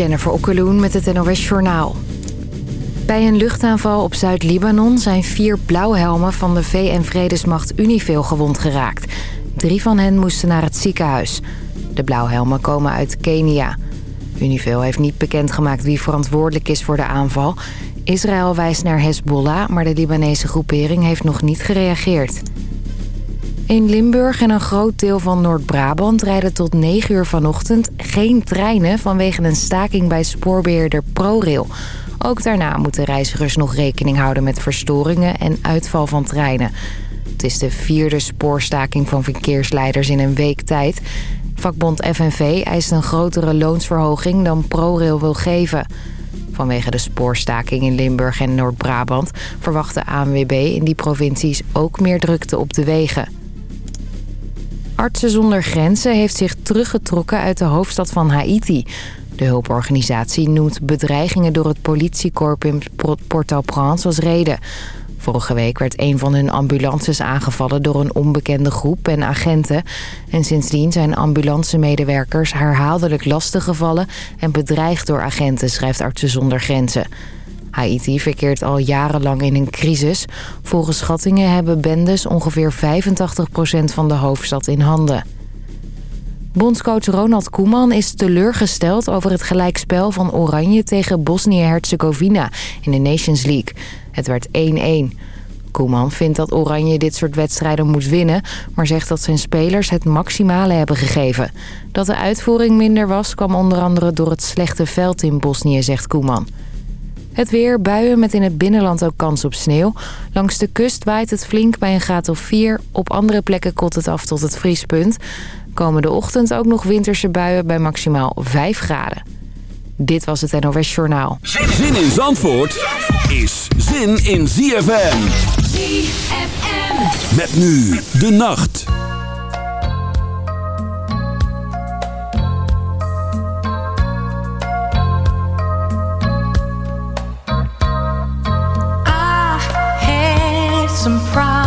Jennifer Okkeloen met het NOS Journaal. Bij een luchtaanval op Zuid-Libanon zijn vier blauwhelmen van de VN-vredesmacht Unifil gewond geraakt. Drie van hen moesten naar het ziekenhuis. De blauwhelmen komen uit Kenia. Unifil heeft niet bekendgemaakt wie verantwoordelijk is voor de aanval. Israël wijst naar Hezbollah, maar de Libanese groepering heeft nog niet gereageerd. In Limburg en een groot deel van Noord-Brabant rijden tot 9 uur vanochtend geen treinen vanwege een staking bij spoorbeheerder ProRail. Ook daarna moeten reizigers nog rekening houden met verstoringen en uitval van treinen. Het is de vierde spoorstaking van verkeersleiders in een week tijd. Vakbond FNV eist een grotere loonsverhoging dan ProRail wil geven. Vanwege de spoorstaking in Limburg en Noord-Brabant verwacht de ANWB in die provincies ook meer drukte op de wegen. Artsen zonder Grenzen heeft zich teruggetrokken uit de hoofdstad van Haiti. De hulporganisatie noemt bedreigingen door het politiekorps in Port-au-Prince als reden. Vorige week werd een van hun ambulances aangevallen door een onbekende groep en agenten. En sindsdien zijn ambulancemedewerkers herhaaldelijk lastiggevallen en bedreigd door agenten, schrijft Artsen zonder Grenzen. Haiti verkeert al jarenlang in een crisis. Volgens schattingen hebben bendes ongeveer 85% van de hoofdstad in handen. Bondscoach Ronald Koeman is teleurgesteld over het gelijkspel van Oranje tegen Bosnië-Herzegovina in de Nations League. Het werd 1-1. Koeman vindt dat Oranje dit soort wedstrijden moet winnen... maar zegt dat zijn spelers het maximale hebben gegeven. Dat de uitvoering minder was kwam onder andere door het slechte veld in Bosnië, zegt Koeman. Het weer, buien met in het binnenland ook kans op sneeuw. Langs de kust waait het flink bij een graad of 4. Op andere plekken kot het af tot het vriespunt. Komende ochtend ook nog winterse buien bij maximaal 5 graden. Dit was het NOS Journaal. Zin in Zandvoort is zin in ZFM. ZFM. Met nu de nacht. Some problems,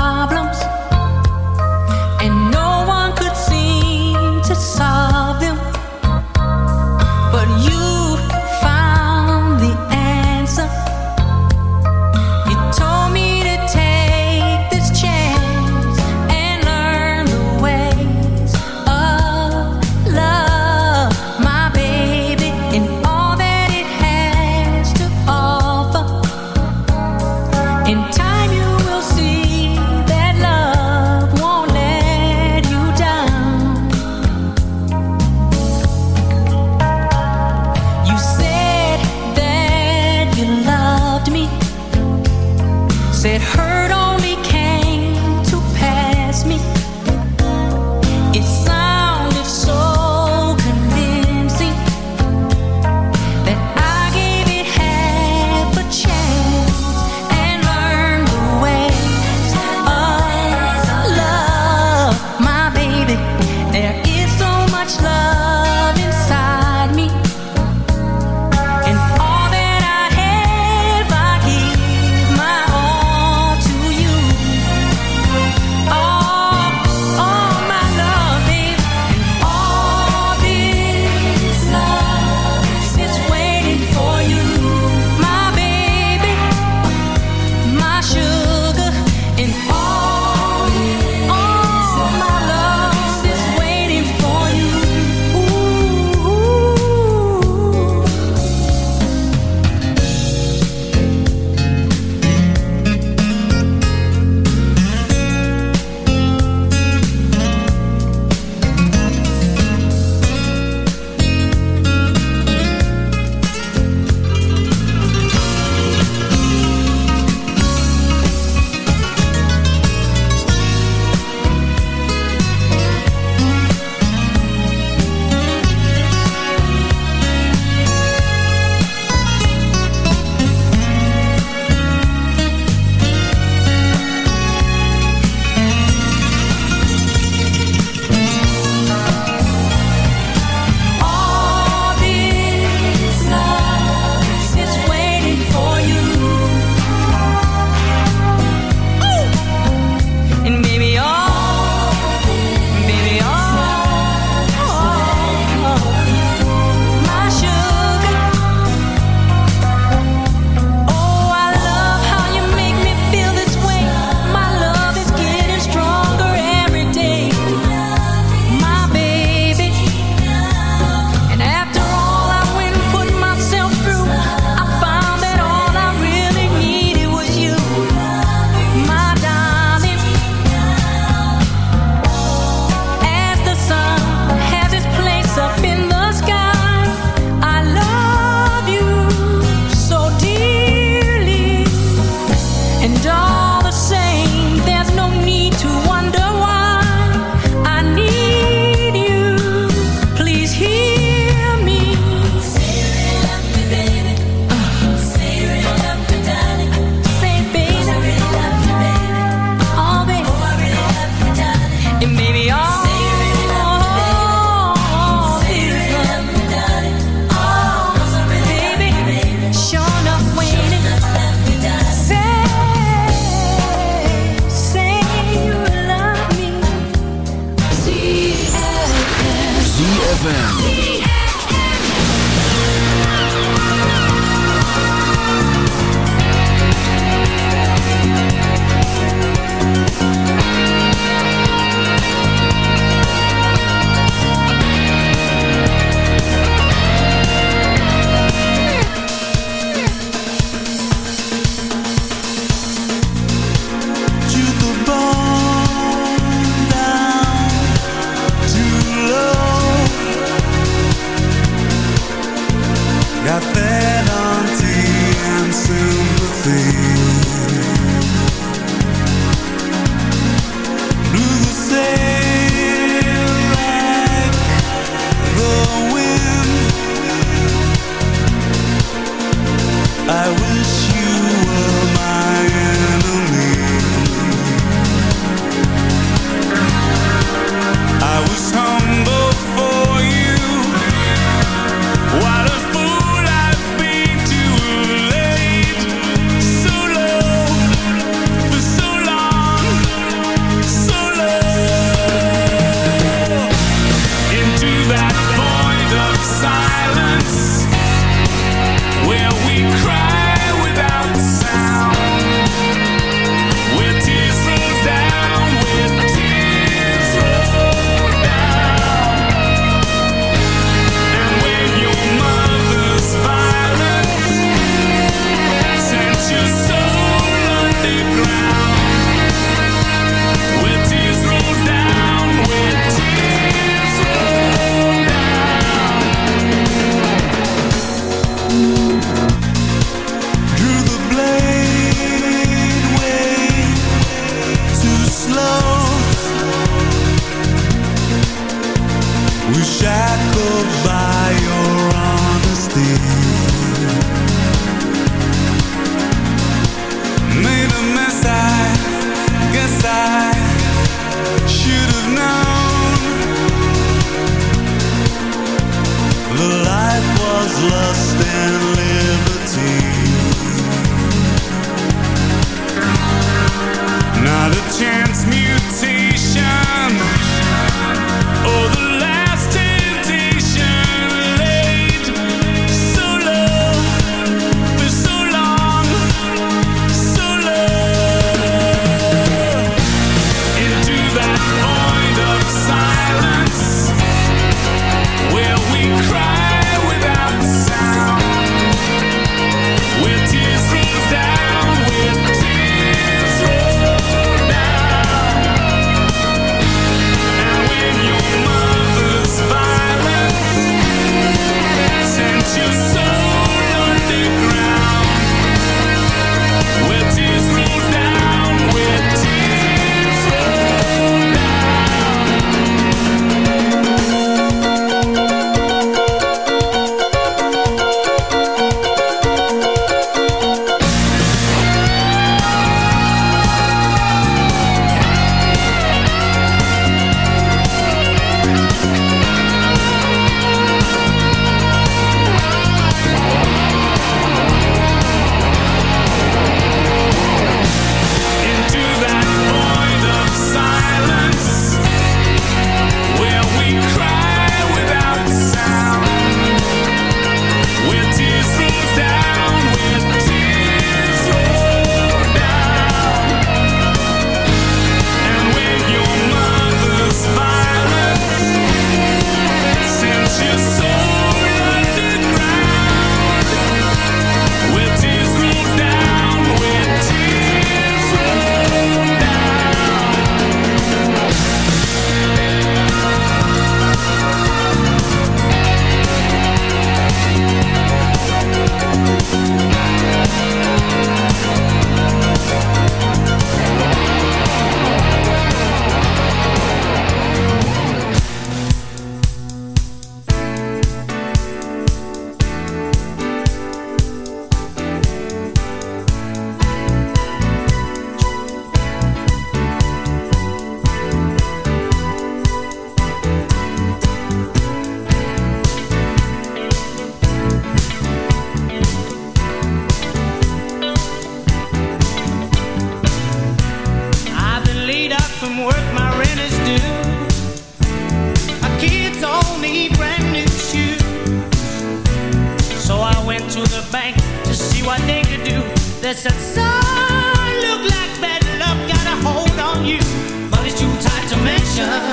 silence where we cry without sound. what they could do. They said, son, look like bad luck got a hold on you. but it's too tight to mention.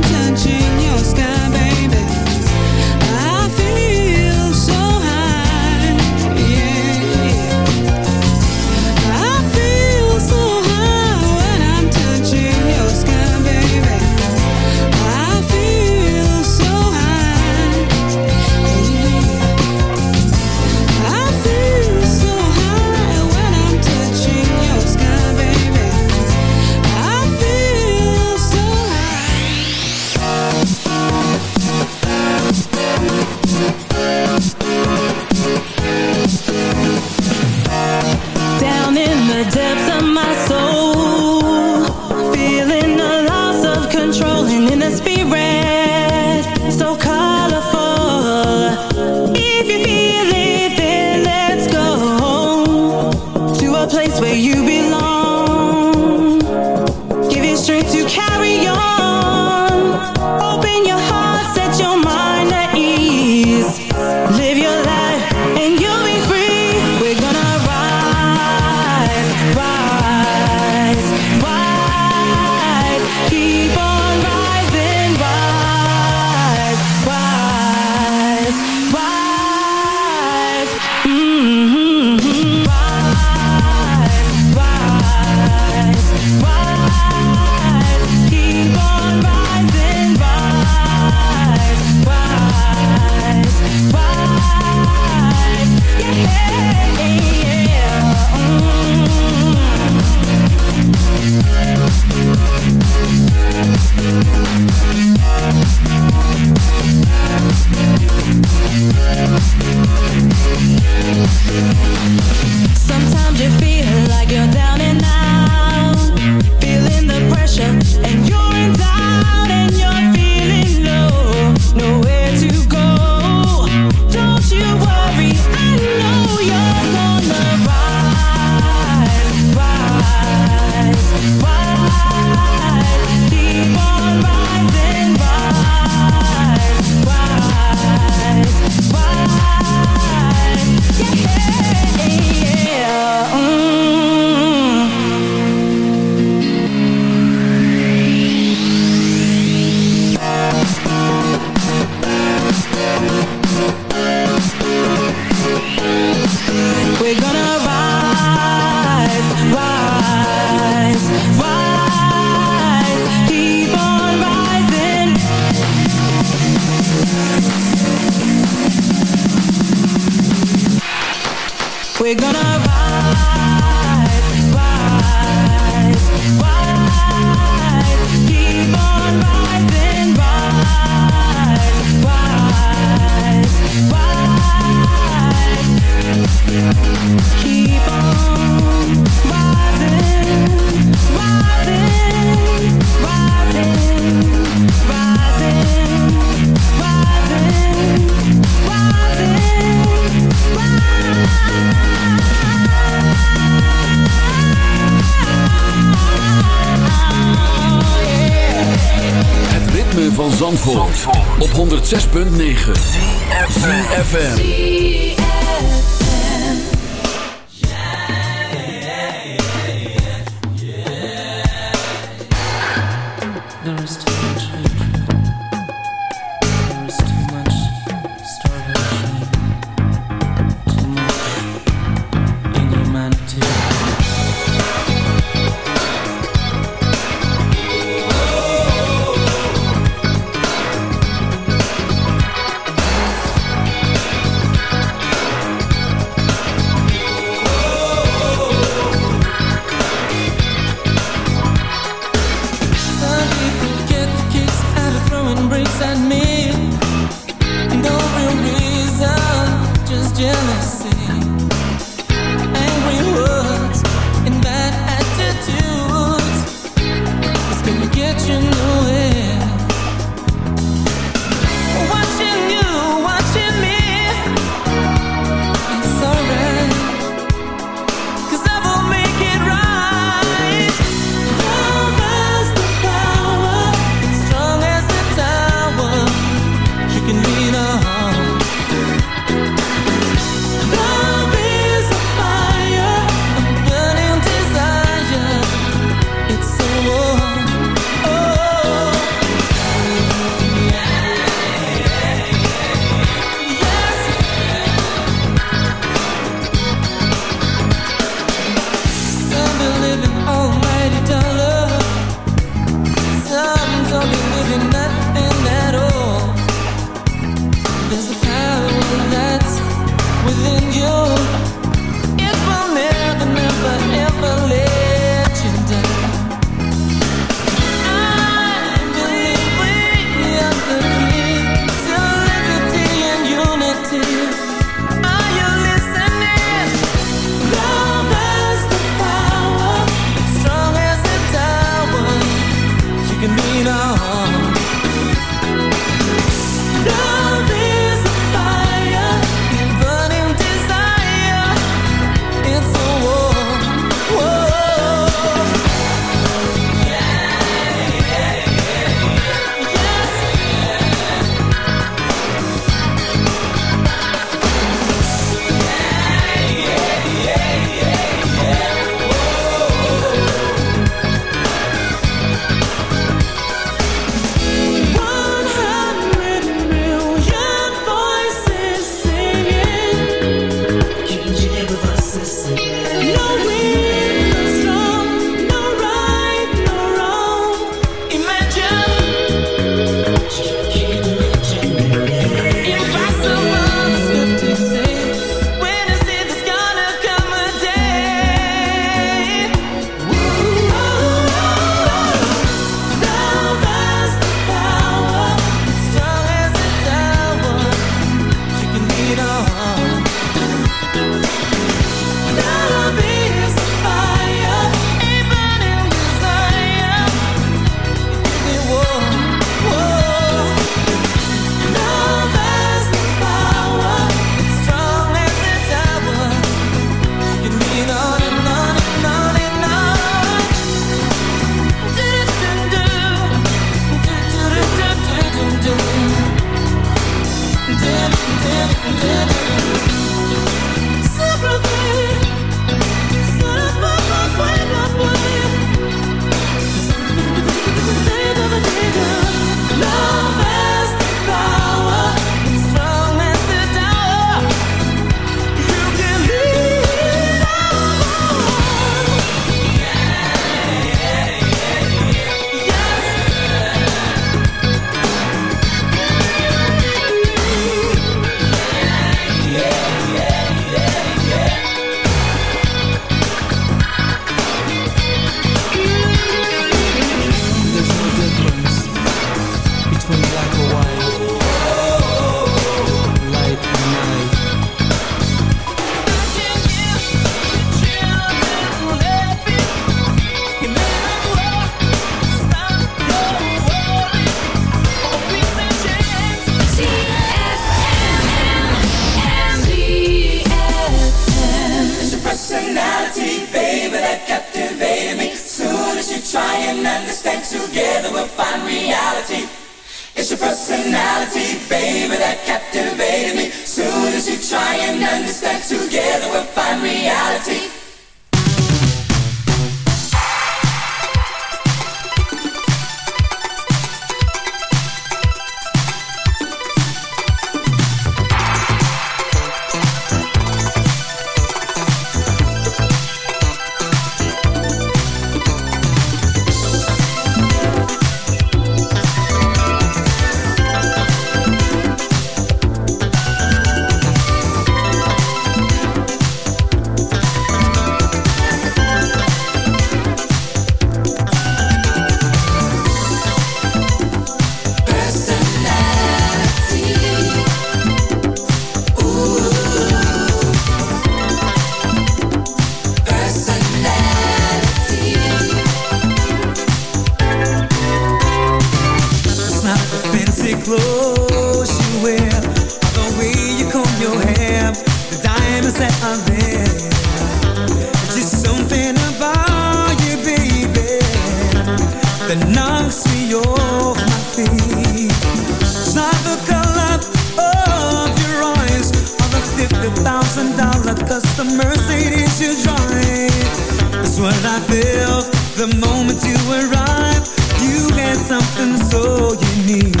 what I felt the moment you arrived. You had something so unique.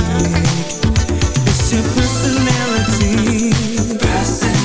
It's your personality. Personality.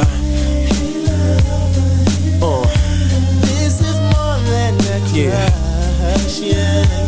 Yeah. Yeah, yes.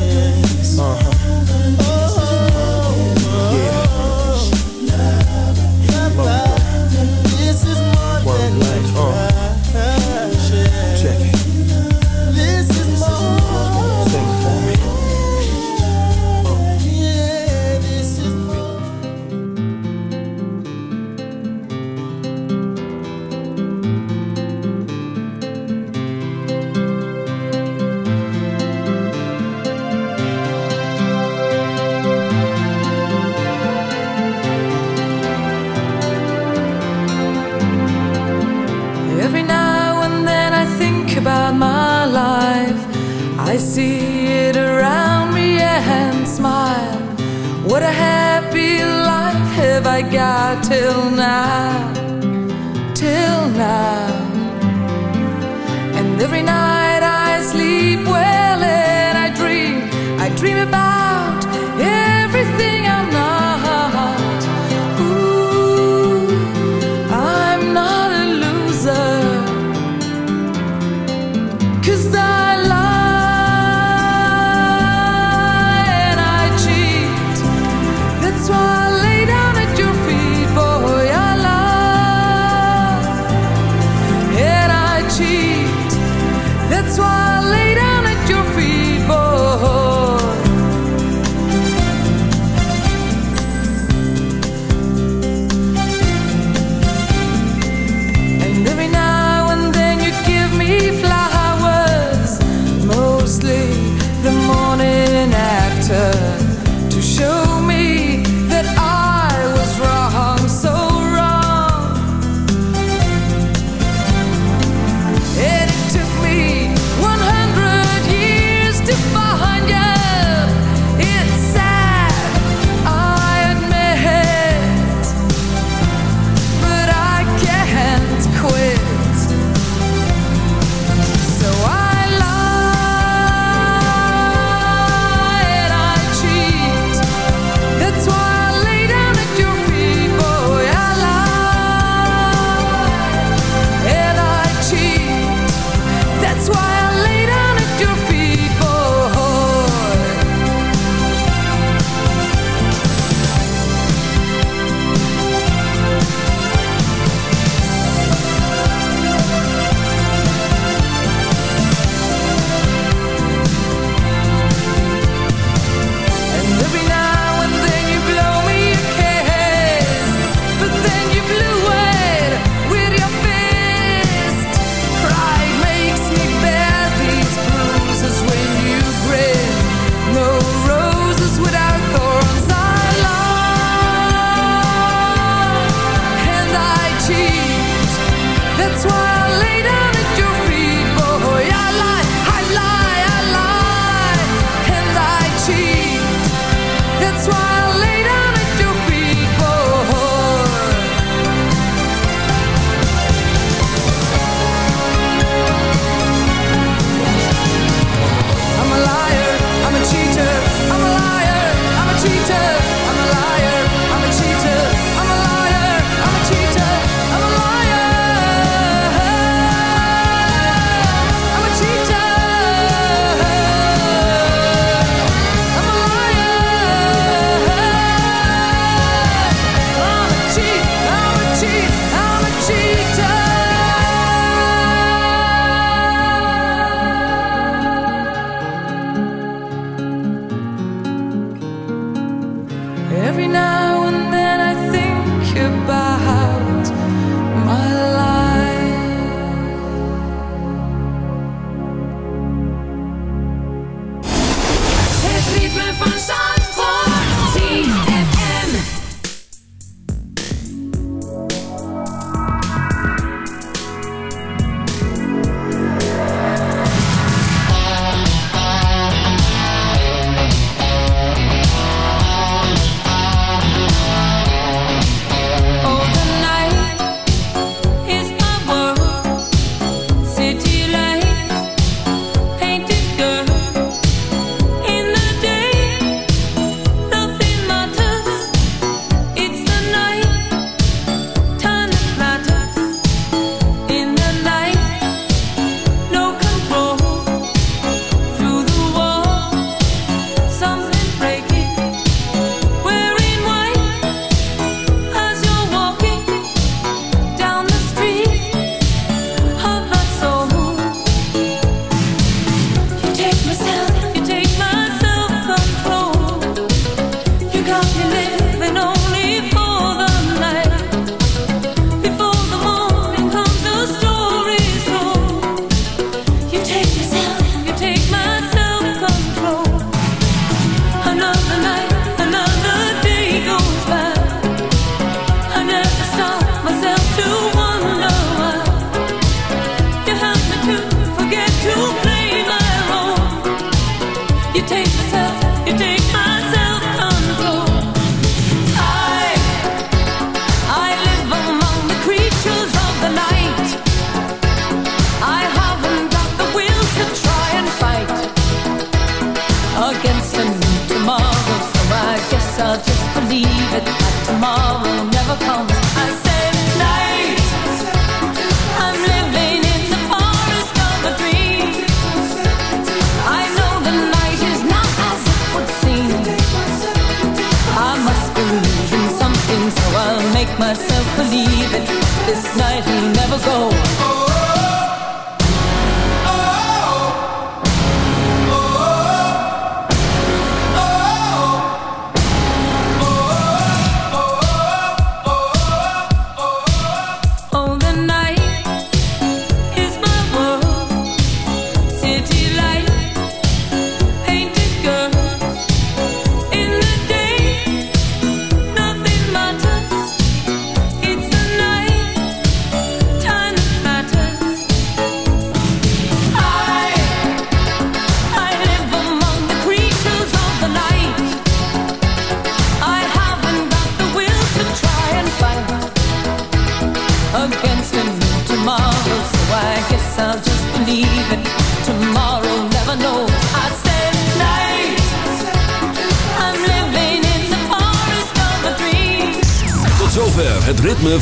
myself believe that this night will never go.